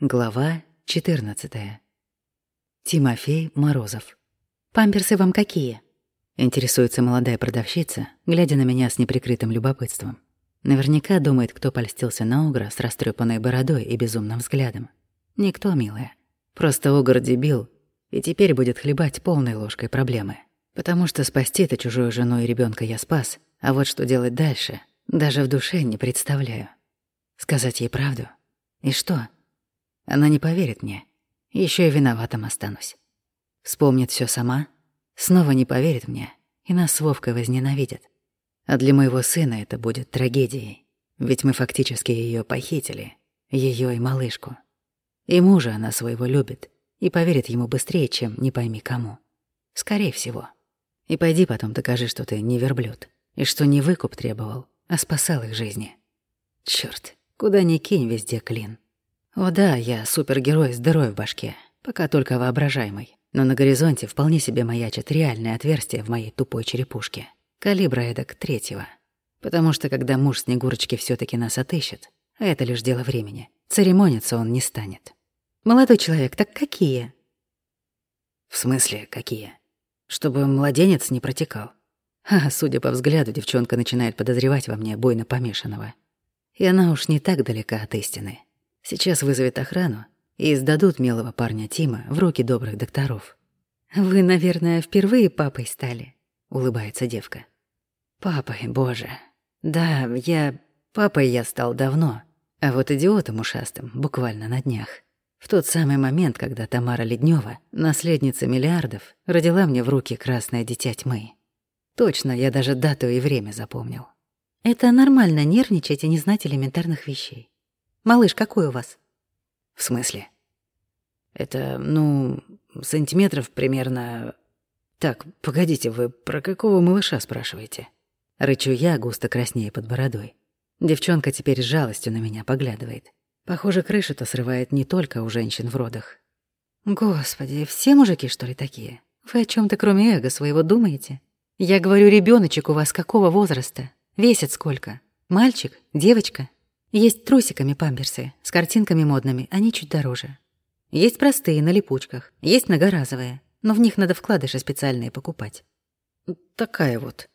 Глава 14. Тимофей Морозов. «Памперсы вам какие?» Интересуется молодая продавщица, глядя на меня с неприкрытым любопытством. Наверняка думает, кто польстился на Огра с растрепанной бородой и безумным взглядом. Никто, милая. Просто Огр дебил, и теперь будет хлебать полной ложкой проблемы. Потому что спасти-то чужую жену и ребенка я спас, а вот что делать дальше, даже в душе не представляю. Сказать ей правду? И что? Она не поверит мне. Еще и виноватым останусь. Вспомнит все сама, снова не поверит мне, и нас с Вовкой возненавидят. А для моего сына это будет трагедией. Ведь мы фактически ее похитили, ее и малышку. И мужа она своего любит, и поверит ему быстрее, чем не пойми кому. Скорее всего. И пойди потом докажи, что ты не верблюд, и что не выкуп требовал, а спасал их жизни. Черт, куда ни кинь, везде клин. О да, я супергерой с дырой в башке, пока только воображаемый. Но на горизонте вполне себе маячит реальное отверстие в моей тупой черепушке. Калибра эдак третьего. Потому что когда муж Снегурочки все таки нас отыщет, а это лишь дело времени, церемониться он не станет. «Молодой человек, так какие?» «В смысле, какие?» «Чтобы младенец не протекал». А, судя по взгляду, девчонка начинает подозревать во мне буйно помешанного. И она уж не так далека от истины. Сейчас вызовет охрану и сдадут милого парня Тима в руки добрых докторов. «Вы, наверное, впервые папой стали?» — улыбается девка. «Папой, боже. Да, я... Папой я стал давно, а вот идиотом ушастым буквально на днях. В тот самый момент, когда Тамара Леднева, наследница миллиардов, родила мне в руки красное дитя тьмы. Точно, я даже дату и время запомнил. Это нормально нервничать и не знать элементарных вещей. Малыш, какой у вас? В смысле? Это, ну, сантиметров примерно... Так, погодите, вы про какого малыша спрашиваете? Рычу я, густо краснее под бородой. Девчонка теперь с жалостью на меня поглядывает. Похоже, крышу-то срывает не только у женщин в родах. Господи, все мужики, что ли, такие? Вы о чем то кроме эго своего думаете? Я говорю, ребеночек у вас какого возраста? Весит сколько? Мальчик? Девочка? Есть трусиками памперсы, с картинками модными, они чуть дороже. Есть простые, на липучках, есть многоразовые, но в них надо вкладыши специальные покупать. Такая вот.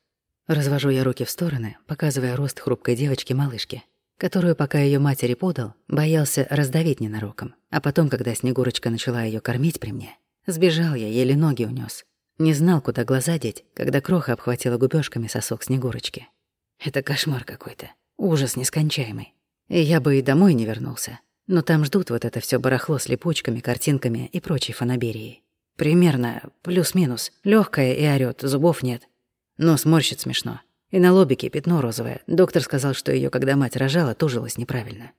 Развожу я руки в стороны, показывая рост хрупкой девочки-малышки, которую, пока ее матери подал, боялся раздавить ненароком. А потом, когда Снегурочка начала ее кормить при мне, сбежал я, еле ноги унес. Не знал, куда глаза деть, когда кроха обхватила губёшками сосок Снегурочки. Это кошмар какой-то. Ужас нескончаемый. Я бы и домой не вернулся. Но там ждут вот это все барахло с липучками, картинками и прочей фанаберией. Примерно плюс-минус. легкая и орёт, зубов нет. Но сморщит смешно. И на лобике пятно розовое. Доктор сказал, что ее, когда мать рожала, тужилась неправильно.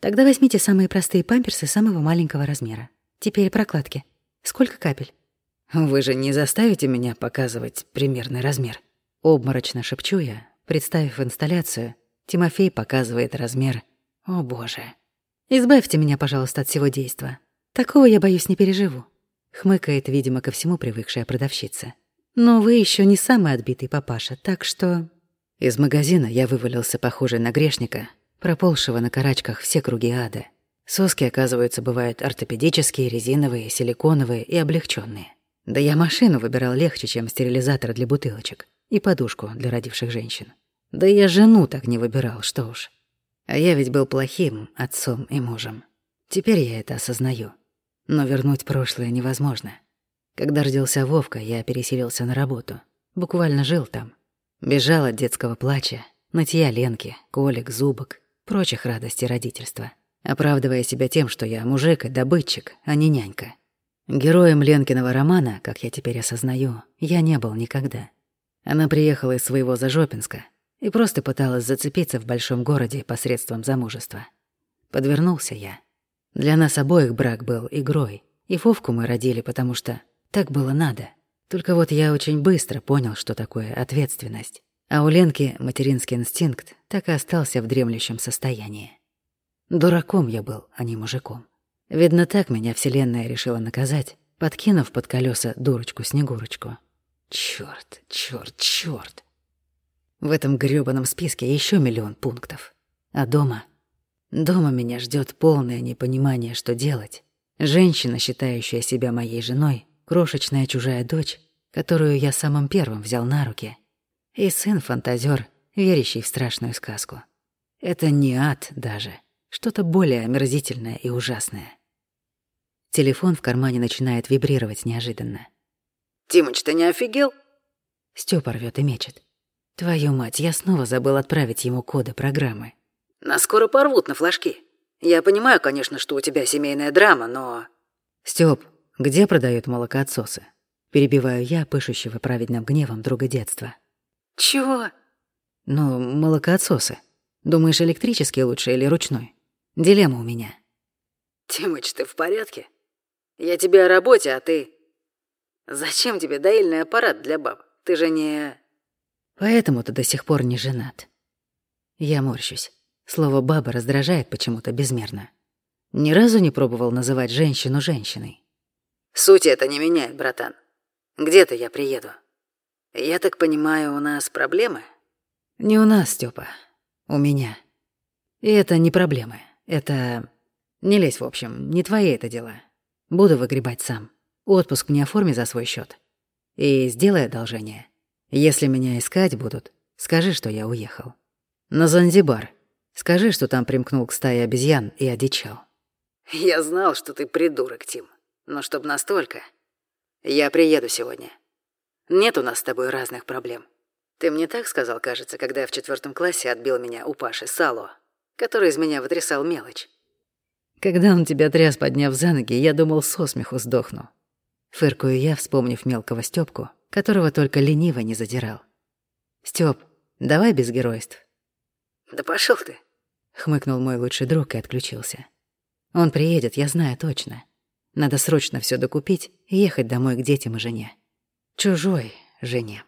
Тогда возьмите самые простые памперсы самого маленького размера. Теперь прокладки. Сколько капель? Вы же не заставите меня показывать примерный размер. Обморочно шепчу я, представив инсталляцию, Тимофей показывает размер. О, боже. Избавьте меня, пожалуйста, от всего действа. Такого я, боюсь, не переживу. Хмыкает, видимо, ко всему привыкшая продавщица. Но вы еще не самый отбитый папаша, так что... Из магазина я вывалился похожий на грешника, проползшего на карачках все круги ада. Соски, оказывается, бывают ортопедические, резиновые, силиконовые и облегченные. Да я машину выбирал легче, чем стерилизатор для бутылочек и подушку для родивших женщин. Да я жену так не выбирал, что уж. А я ведь был плохим отцом и мужем. Теперь я это осознаю. Но вернуть прошлое невозможно. Когда родился Вовка, я переселился на работу. Буквально жил там. Бежал от детского плача, нытья Ленки, колик, зубок, прочих радостей родительства. Оправдывая себя тем, что я мужик и добытчик, а не нянька. Героем Ленкиного романа, как я теперь осознаю, я не был никогда. Она приехала из своего Зажопинска, и просто пыталась зацепиться в большом городе посредством замужества. Подвернулся я. Для нас обоих брак был игрой, и Вовку мы родили, потому что так было надо. Только вот я очень быстро понял, что такое ответственность. А у Ленки материнский инстинкт так и остался в дремлющем состоянии. Дураком я был, а не мужиком. Видно, так меня Вселенная решила наказать, подкинув под колеса дурочку-снегурочку. Чёрт, чёрт, чёрт. В этом грёбаном списке еще миллион пунктов. А дома? Дома меня ждет полное непонимание, что делать. Женщина, считающая себя моей женой, крошечная чужая дочь, которую я самым первым взял на руки, и сын-фантазер, верящий в страшную сказку. Это не ад даже, что-то более омерзительное и ужасное. Телефон в кармане начинает вибрировать неожиданно. «Тимыч, ты не офигел?» Стёпа рвёт и мечет. Твою мать, я снова забыл отправить ему коды программы. Нас скоро порвут на флажки. Я понимаю, конечно, что у тебя семейная драма, но... Стёп, где продают молокоотсосы? Перебиваю я, пышущего праведным гневом друга детства. Чего? Ну, молокоотсосы. Думаешь, электрический лучше или ручной? Дилемма у меня. Тимыч, ты в порядке? Я тебе о работе, а ты... Зачем тебе доильный аппарат для баб? Ты же не... Поэтому ты до сих пор не женат. Я морщусь. Слово «баба» раздражает почему-то безмерно. Ни разу не пробовал называть женщину женщиной. Суть это не меняет, братан. Где-то я приеду. Я так понимаю, у нас проблемы? Не у нас, Степа. У меня. И это не проблемы. Это... Не лезь, в общем, не твои это дела. Буду выгребать сам. Отпуск мне оформи за свой счет. И сделай одолжение. Если меня искать будут, скажи, что я уехал. На Занзибар. Скажи, что там примкнул к стае обезьян и одичал. Я знал, что ты придурок, Тим. Но чтоб настолько... Я приеду сегодня. Нет у нас с тобой разных проблем. Ты мне так сказал, кажется, когда в четвертом классе отбил меня у Паши Сало, который из меня вытрясал мелочь. Когда он тебя тряс, подняв за ноги, я думал, со смеху сдохну. Фыркую я, вспомнив мелкого Стёпку, которого только лениво не задирал. «Стёп, давай без геройств». «Да пошёл ты», — хмыкнул мой лучший друг и отключился. «Он приедет, я знаю точно. Надо срочно всё докупить и ехать домой к детям и жене. Чужой жене».